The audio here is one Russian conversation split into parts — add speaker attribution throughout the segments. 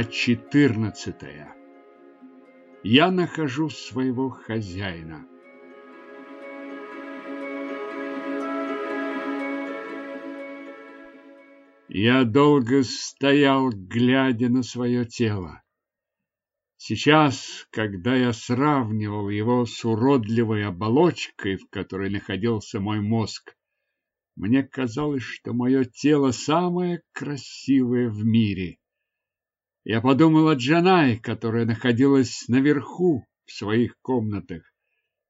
Speaker 1: Глава 14. Я нахожу своего хозяина. Я долго стоял, глядя на свое тело. Сейчас, когда я сравнивал его с уродливой оболочкой, в которой находился мой мозг, мне казалось, что мое тело самое красивое в мире. Я подумал о Джанай, которая находилась наверху в своих комнатах,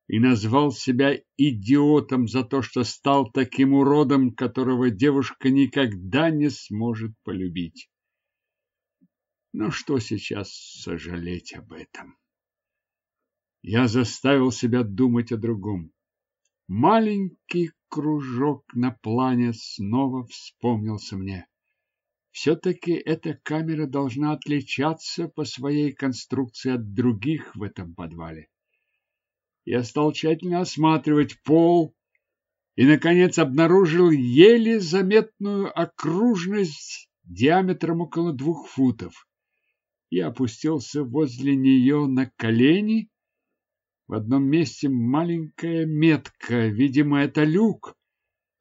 Speaker 1: и назвал себя идиотом за то, что стал таким уродом, которого девушка никогда не сможет полюбить. Но что сейчас сожалеть об этом? Я заставил себя думать о другом. Маленький кружок на плане снова вспомнился мне. Все-таки эта камера должна отличаться по своей конструкции от других в этом подвале. Я стал тщательно осматривать пол и, наконец, обнаружил еле заметную окружность диаметром около двух футов. Я опустился возле нее на колени в одном месте маленькая метка, видимо, это люк,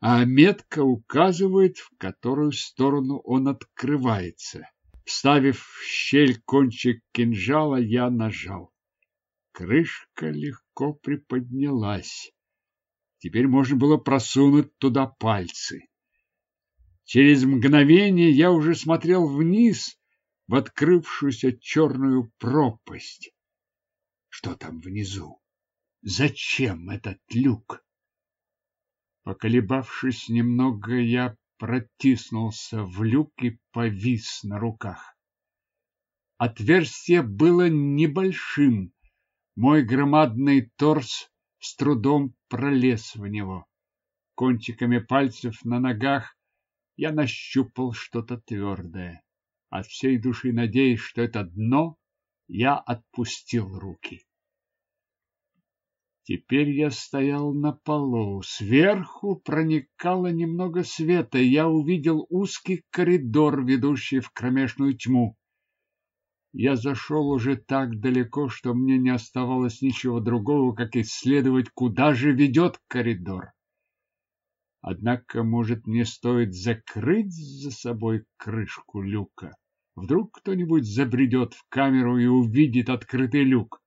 Speaker 1: а метка указывает, в которую сторону он открывается. Вставив в щель кончик кинжала, я нажал. Крышка легко приподнялась. Теперь можно было просунуть туда пальцы. Через мгновение я уже смотрел вниз в открывшуюся черную пропасть. Что там внизу? Зачем этот люк? Поколебавшись немного, я протиснулся в люк и повис на руках. Отверстие было небольшим. Мой громадный торс с трудом пролез в него. Кончиками пальцев на ногах я нащупал что-то твердое. От всей души надеясь, что это дно, я отпустил руки. Теперь я стоял на полу. Сверху проникало немного света, я увидел узкий коридор, ведущий в кромешную тьму. Я зашел уже так далеко, что мне не оставалось ничего другого, как исследовать, куда же ведет коридор. Однако, может, мне стоит закрыть за собой крышку люка? Вдруг кто-нибудь забредет в камеру и увидит открытый люк.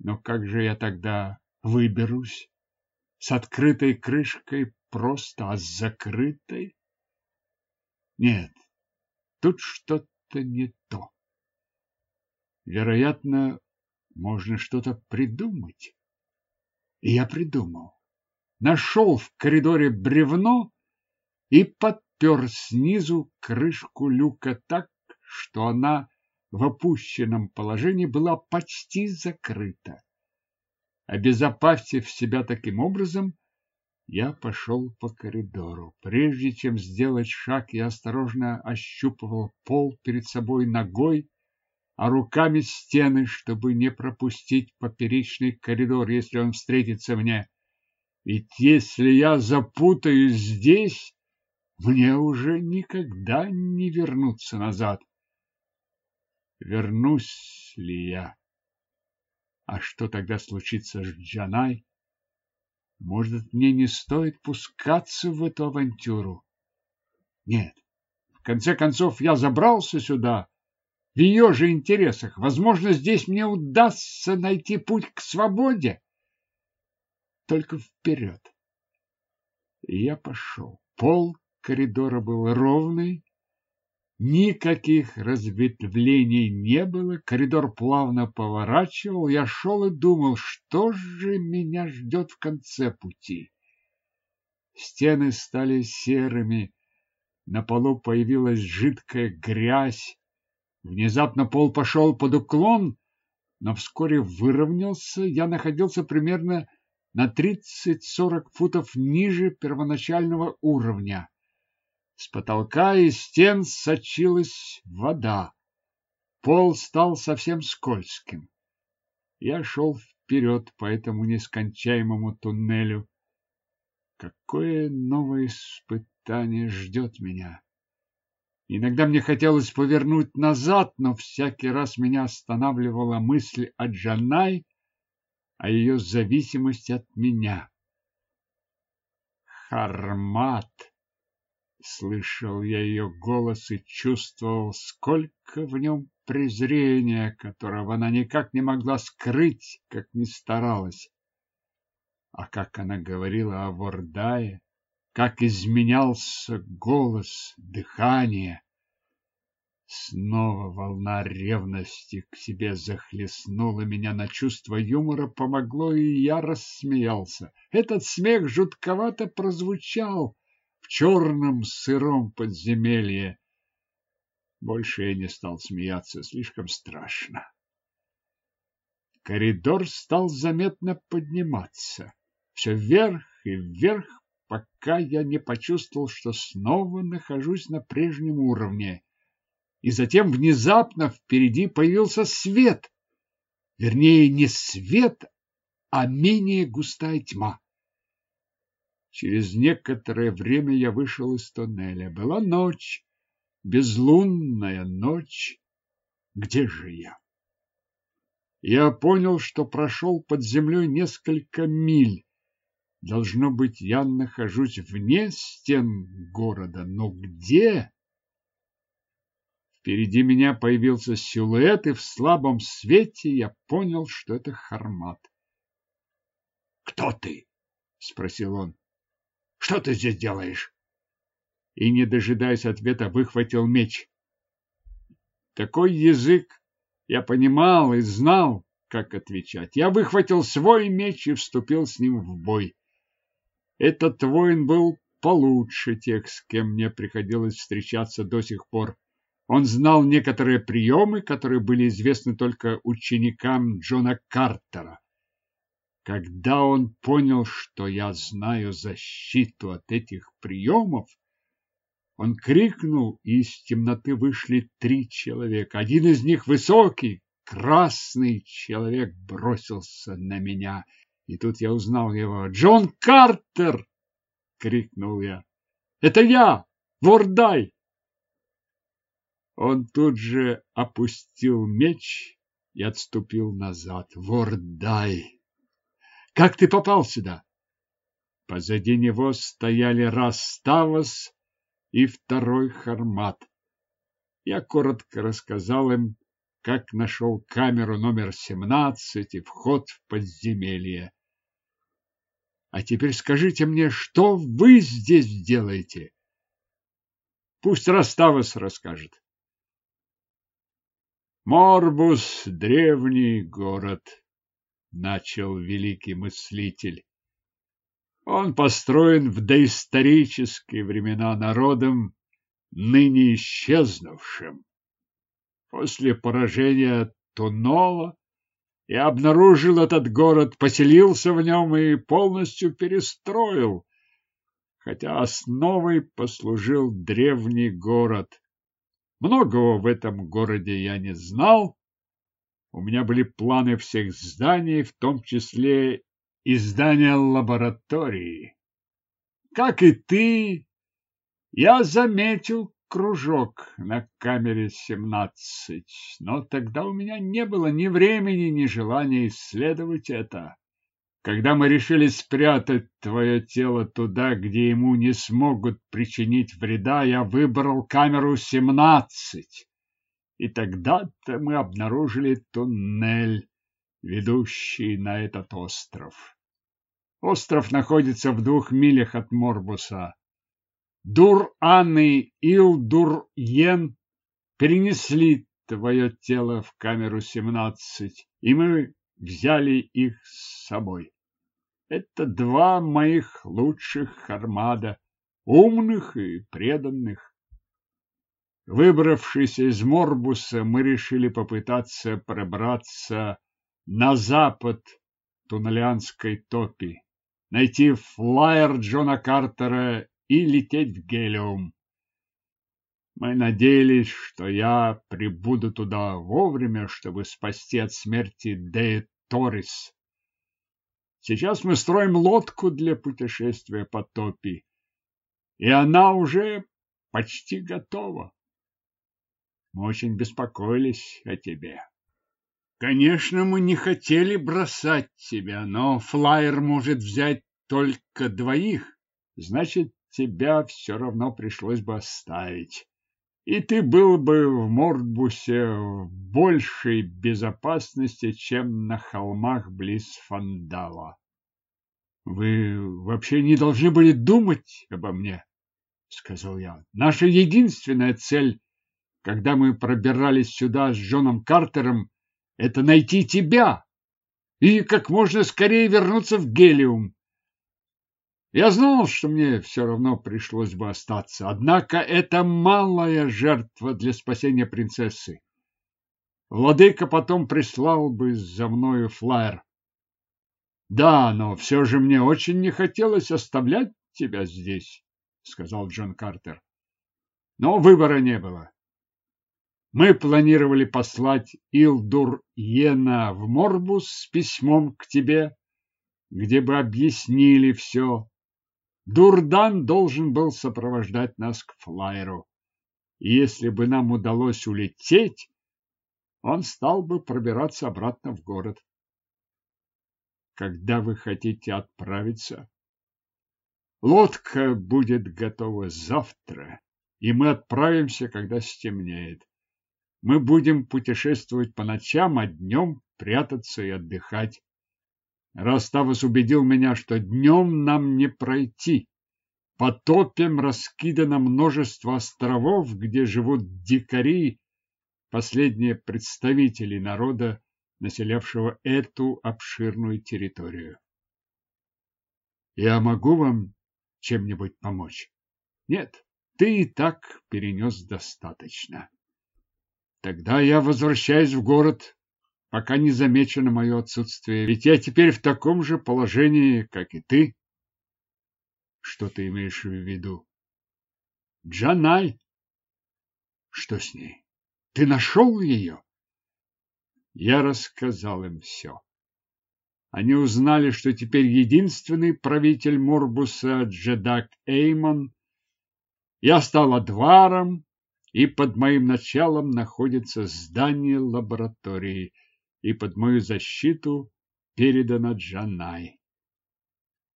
Speaker 1: Но как же я тогда выберусь с открытой крышкой просто, а с закрытой? Нет, тут что-то не то. Вероятно, можно что-то придумать. И я придумал. Нашел в коридоре бревно и подпер снизу крышку люка так, что она в опущенном положении была почти закрыта. Обезопасив себя таким образом, я пошел по коридору. Прежде чем сделать шаг, я осторожно ощупывал пол перед собой ногой, а руками стены, чтобы не пропустить поперечный коридор, если он встретится мне. Ведь если я запутаюсь здесь, мне уже никогда не вернуться назад. Вернусь ли я? А что тогда случится с Джанай? Может, мне не стоит пускаться в эту авантюру? Нет. В конце концов, я забрался сюда в ее же интересах. Возможно, здесь мне удастся найти путь к свободе. Только вперед. И я пошел. Пол коридора был ровный, Никаких разветвлений не было, коридор плавно поворачивал, я шел и думал, что же меня ждет в конце пути. Стены стали серыми, на полу появилась жидкая грязь, внезапно пол пошел под уклон, но вскоре выровнялся, я находился примерно на 30-40 футов ниже первоначального уровня. С потолка и стен сочилась вода. Пол стал совсем скользким. Я шел вперед по этому нескончаемому туннелю. Какое новое испытание ждет меня? Иногда мне хотелось повернуть назад, но всякий раз меня останавливала мысль о Джанай, о ее зависимости от меня. Хармат! Слышал я ее голос и чувствовал, сколько в нем презрения, которого она никак не могла скрыть, как ни старалась. А как она говорила о Вордае, как изменялся голос, дыхание. Снова волна ревности к себе захлестнула меня на чувство юмора, помогло, и я рассмеялся. Этот смех жутковато прозвучал в черном сыром подземелье. Больше я не стал смеяться, слишком страшно. Коридор стал заметно подниматься. Все вверх и вверх, пока я не почувствовал, что снова нахожусь на прежнем уровне. И затем внезапно впереди появился свет. Вернее, не свет, а менее густая тьма. Через некоторое время я вышел из тоннеля. Была ночь, безлунная ночь. Где же я? Я понял, что прошел под землей несколько миль. Должно быть, я нахожусь вне стен города, но где? Впереди меня появился силуэт, и в слабом свете я понял, что это Хармат. «Кто ты?» — спросил он. «Что ты здесь делаешь?» И, не дожидаясь ответа, выхватил меч. Такой язык я понимал и знал, как отвечать. Я выхватил свой меч и вступил с ним в бой. Этот воин был получше тех, с кем мне приходилось встречаться до сих пор. Он знал некоторые приемы, которые были известны только ученикам Джона Картера. Когда он понял, что я знаю защиту от этих приемов, он крикнул, и из темноты вышли три человека. Один из них высокий, красный человек бросился на меня — и тут я узнал его. «Джон Картер!» — крикнул я. «Это я! Вордай!» Он тут же опустил меч и отступил назад. «Вордай! Как ты попал сюда?» Позади него стояли Раставос и второй Хармат. Я коротко рассказал им, как нашел камеру номер 17 и вход в подземелье. А теперь скажите мне, что вы здесь делаете? Пусть Раставос расскажет. Морбус — древний город, — начал великий мыслитель. Он построен в доисторические времена народом, ныне исчезнувшим. После поражения Тунола я обнаружил этот город, поселился в нем и полностью перестроил, хотя основой послужил древний город. Многого в этом городе я не знал. У меня были планы всех зданий, в том числе и здания лаборатории. Как и ты, я заметил кружок на камере 17, но тогда у меня не было ни времени, ни желания исследовать это. Когда мы решили спрятать твое тело туда, где ему не смогут причинить вреда, я выбрал камеру 17. И тогда-то мы обнаружили туннель, ведущий на этот остров. Остров находится в двух милях от Морбуса. Дур-Ан и Ил-Дур-Йен перенесли твое тело в камеру 17, и мы взяли их с собой. Это два моих лучших армада, умных и преданных. Выбравшись из Морбуса, мы решили попытаться пробраться на запад Туннелянской топи, найти флайер Джона Картера и лететь в Гелиум. Мы надеялись, что я прибуду туда вовремя, чтобы спасти от смерти Деи Торис. Сейчас мы строим лодку для путешествия по топи, и она уже почти готова. Мы очень беспокоились о тебе. Конечно, мы не хотели бросать тебя, но флайер может взять только двоих. Значит, тебя все равно пришлось бы оставить. И ты был бы в Мордбусе в большей безопасности, чем на холмах близ Фандала. Вы вообще не должны были думать обо мне, сказал я. Наша единственная цель, когда мы пробирались сюда с Джоном Картером, это найти тебя и как можно скорее вернуться в Гелиум. Я знал, что мне все равно пришлось бы остаться, однако это малая жертва для спасения принцессы. Владыка потом прислал бы за мною флаер. Да, но все же мне очень не хотелось оставлять тебя здесь, сказал Джон Картер. Но выбора не было. Мы планировали послать Илдур Йена в Морбус с письмом к тебе, где бы объяснили все. Дурдан должен был сопровождать нас к флайеру. И если бы нам удалось улететь, он стал бы пробираться обратно в город когда вы хотите отправиться. Лодка будет готова завтра, и мы отправимся, когда стемнеет. Мы будем путешествовать по ночам, а днем прятаться и отдыхать. Раставус убедил меня, что днем нам не пройти. По топям раскидано множество островов, где живут дикари, последние представители народа, населявшего эту обширную территорию. Я могу вам чем-нибудь помочь? Нет, ты и так перенес достаточно. Тогда я возвращаюсь в город, пока не замечено мое отсутствие, ведь я теперь в таком же положении, как и ты. Что ты имеешь в виду? Джанай. Что с ней? Ты нашел ее? Я рассказал им все. Они узнали, что теперь единственный правитель Морбуса Джедак Эймон. Я стал адваром, и под моим началом находится здание лаборатории, и под мою защиту передана Джанай.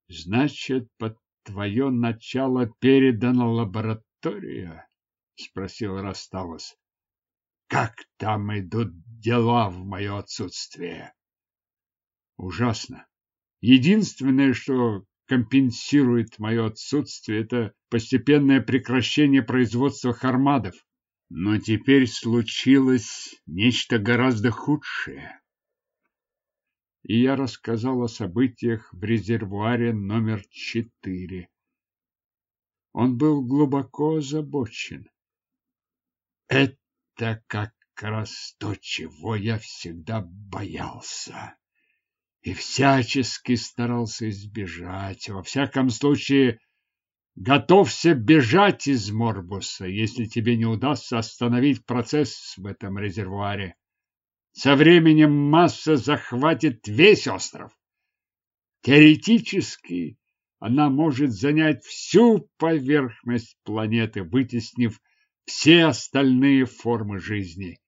Speaker 1: Значит, под твое начало передана лаборатория? Спросил Раставос. Как там идут дела в мое отсутствие? Ужасно. Единственное, что компенсирует мое отсутствие, это постепенное прекращение производства хармадов. Но теперь случилось нечто гораздо худшее. И я рассказал о событиях в резервуаре номер четыре. Он был глубоко озабочен. Это как раз то, чего я всегда боялся и всячески старался избежать. Во всяком случае, готовься бежать из Морбуса, если тебе не удастся остановить процесс в этом резервуаре. Со временем масса захватит весь остров. Теоретически она может занять всю поверхность планеты, вытеснив все остальные формы жизни.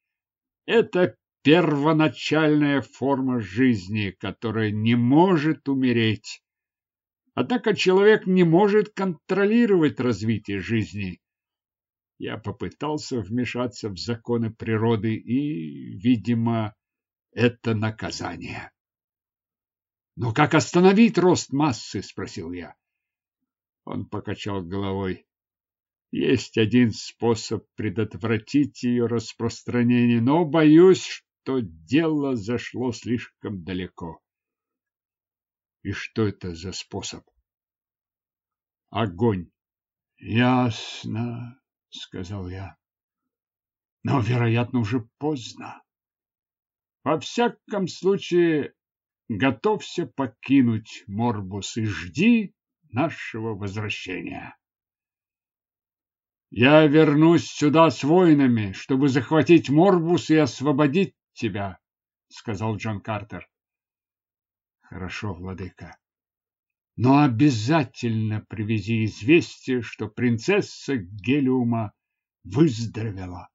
Speaker 1: Это первоначальная форма жизни, которая не может умереть. Однако человек не может контролировать развитие жизни. Я попытался вмешаться в законы природы и, видимо, это наказание. Но как остановить рост массы, спросил я. Он покачал головой. Есть один способ предотвратить ее распространение, но боюсь, что дело зашло слишком далеко. И что это за способ? Огонь. Ясно, сказал я. Но, вероятно, уже поздно. Во всяком случае, готовься покинуть Морбус и жди нашего возвращения. Я вернусь сюда с воинами, чтобы захватить Морбус и освободить тебя, сказал Джон Картер. Хорошо, владыка. Но обязательно привези известие, что принцесса Гелиума выздоровела.